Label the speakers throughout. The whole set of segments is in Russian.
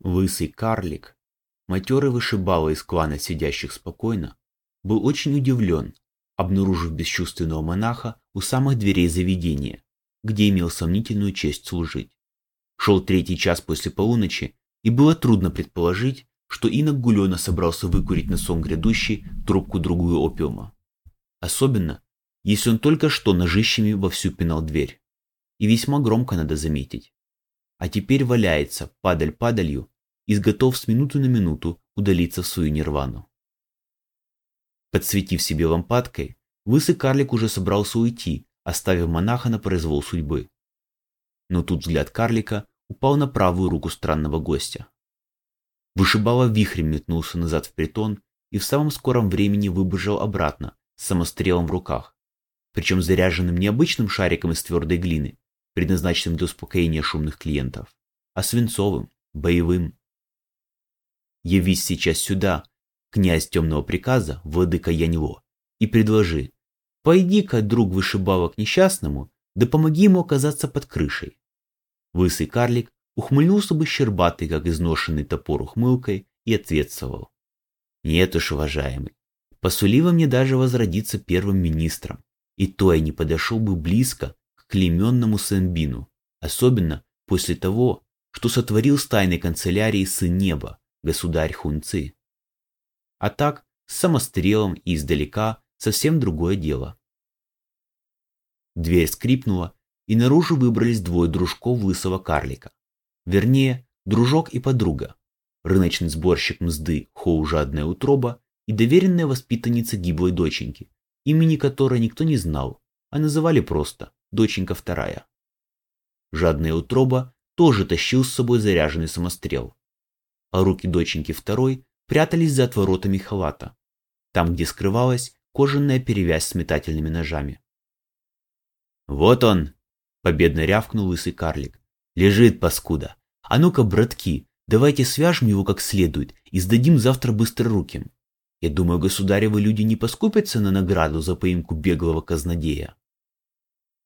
Speaker 1: Лысый карлик, матерый вышибала из клана сидящих спокойно, был очень удивлен, обнаружив бесчувственного монаха у самых дверей заведения, где имел сомнительную честь служить. Шел третий час после полуночи, и было трудно предположить, что инок Гулена собрался выкурить на сон грядущий трубку-другую опиума. Особенно, если он только что ножищами вовсю пинал дверь. И весьма громко надо заметить. А теперь валяется, падаль падалью, и готов с минуты на минуту удалиться в свою нирвану. Подсветив себе лампадкой, лысый карлик уже собрался уйти, оставив монаха на произвол судьбы. Но тут взгляд карлика упал на правую руку странного гостя. Вышибала вихрем метнулся назад в притон и в самом скором времени выбежал обратно с самострелом в руках, причем заряженным не обычным шариком из твердой глины, предназначенным для успокоения шумных клиентов, а свинцовым, боевым. Явись сейчас сюда, князь темного приказа, владыка Яньло, и предложи, пойди-ка, друг вышибала к несчастному, да помоги ему оказаться под крышей. Лысый карлик ухмыльнулся бы щербатый, как изношенный топор ухмылкой, и ответствовал. Нет уж, уважаемый, посулила мне даже возродиться первым министром, и то я не подошел бы близко к клейменному Сенбину, особенно после того, что сотворил с тайной канцелярии сын неба, государь Хунцы. А так, с самострелом и издалека совсем другое дело. Дверь скрипнула, и наружу выбрались двое дружков лысого карлика. Вернее, дружок и подруга. Рыночный сборщик мзды Хоу Жадная Утроба и доверенная воспитанница гиблой доченьки, имени которой никто не знал, а называли просто «доченька вторая». Жадная Утроба тоже тащил с собой заряженный самострел, а руки доченьки второй прятались за отворотами халата, там, где скрывалась кожаная перевязь с метательными ножами. «Вот он!» — победно рявкнул лысый карлик. «Лежит, паскуда! А ну-ка, братки, давайте свяжем его как следует и сдадим завтра быстроруким. Я думаю, государевы люди не поскупятся на награду за поимку беглого казнодея».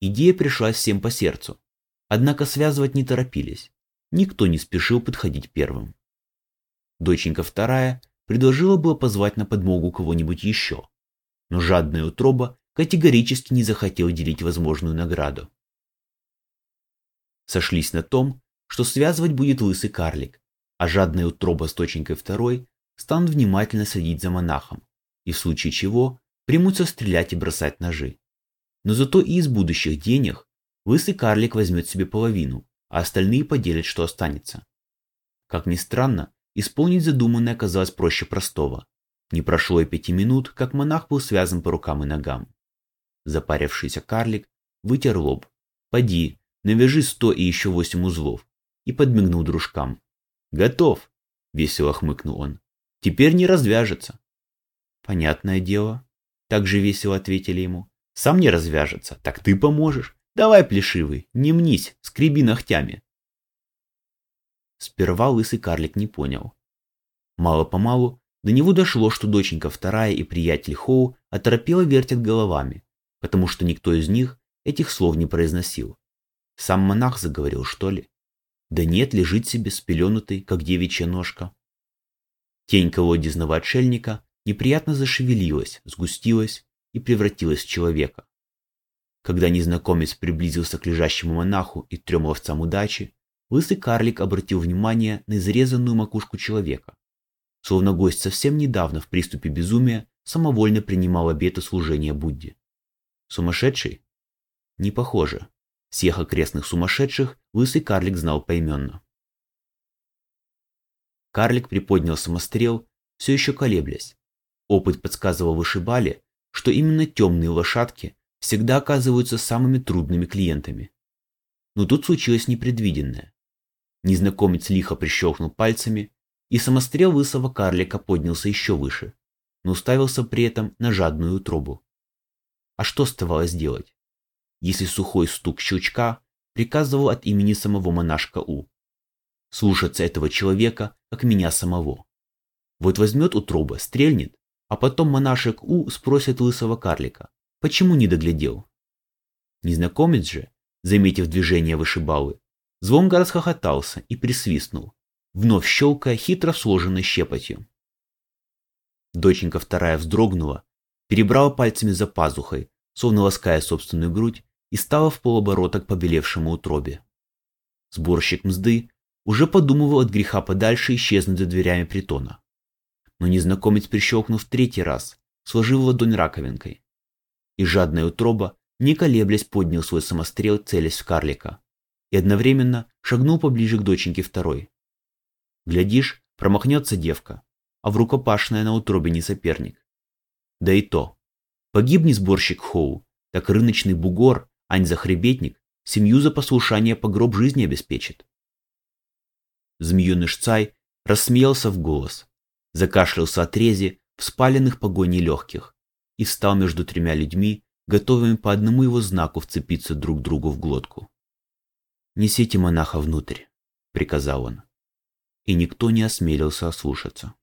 Speaker 1: Идея пришла всем по сердцу, однако связывать не торопились. Никто не спешил подходить первым. Доченька вторая предложила было позвать на подмогу кого-нибудь еще, но жадная утроба категорически не захотел делить возможную награду. Сошлись на том, что связывать будет лысый карлик, а жадная утроба с доченькой второй станут внимательно следить за монахом, и в случае чего примутся стрелять и бросать ножи. Но зато и из будущих денег лысый карлик возьмет себе половину, а остальные поделят, что останется. Как ни странно, Исполнить задуманное оказалось проще простого. Не прошло и пяти минут, как монах был связан по рукам и ногам. Запарившийся карлик вытер лоб. «Поди, навяжи сто и еще восемь узлов», и подмигнул дружкам. «Готов!» — весело хмыкнул он. «Теперь не развяжется». «Понятное дело», — так же весело ответили ему. «Сам не развяжется, так ты поможешь. Давай, плешивый, не мнись, скреби ногтями». Сперва лысый карлик не понял. Мало-помалу до него дошло, что доченька вторая и приятель Хоу оторопело вертят головами, потому что никто из них этих слов не произносил. Сам монах заговорил, что ли? Да нет, лежит себе спеленутый, как девичья ножка. Тень колодезного отшельника неприятно зашевелилась, сгустилась и превратилась в человека. Когда незнакомец приблизился к лежащему монаху и трем ловцам удачи, Лысый карлик обратил внимание на изрезанную макушку человека. Словно гость совсем недавно в приступе безумия самовольно принимал обеты служения Будде. Сумасшедший? Не похоже. Всех окрестных сумасшедших лысый карлик знал поименно. Карлик приподнял самострел, все еще колеблясь. Опыт подсказывал вышибале, что именно темные лошадки всегда оказываются самыми трудными клиентами. Но тут случилось непредвиденное. Незнакомец лихо прищелкнул пальцами, и самострел лысого карлика поднялся еще выше, но уставился при этом на жадную утробу. А что оставалось делать, если сухой стук щелчка приказывал от имени самого монашка У? Слушаться этого человека, как меня самого. Вот возьмет утроба, стрельнет, а потом монашек У спросит лысого карлика, почему не доглядел. Незнакомец же, заметив движение вышибалы, Звонко расхохотался и присвистнул. вновь щелкая хитро сложенной щепотью. Доченька вторая вздрогнула, перебрала пальцами за пазухой, словно лаская собственную грудь, и стала в полоборота к побелевшему утробе. Сборщик мзды уже подумывал от греха подальше исчезнуть за дверями притона. Но незнакомец, прищелкнув третий раз, сложил ладонь раковинкой. И жадная утроба, не колеблясь, поднял свой самострел, целясь в карлика, и одновременно шагнул поближе к доченьке второй. Глядишь, промахнется девка, а в рукопашная на утробе не соперник. Да и то. Погибни сборщик Хоу, так рыночный бугор, ань захребетник, семью за послушание по гроб жизни обеспечит. Змеюныш Цай рассмеялся в голос, закашлялся от рези в спаленных погоней легких и встал между тремя людьми, готовыми по одному его знаку вцепиться друг другу в глотку. «Несите монаха внутрь», — приказал он. И никто не осмелился ослушаться.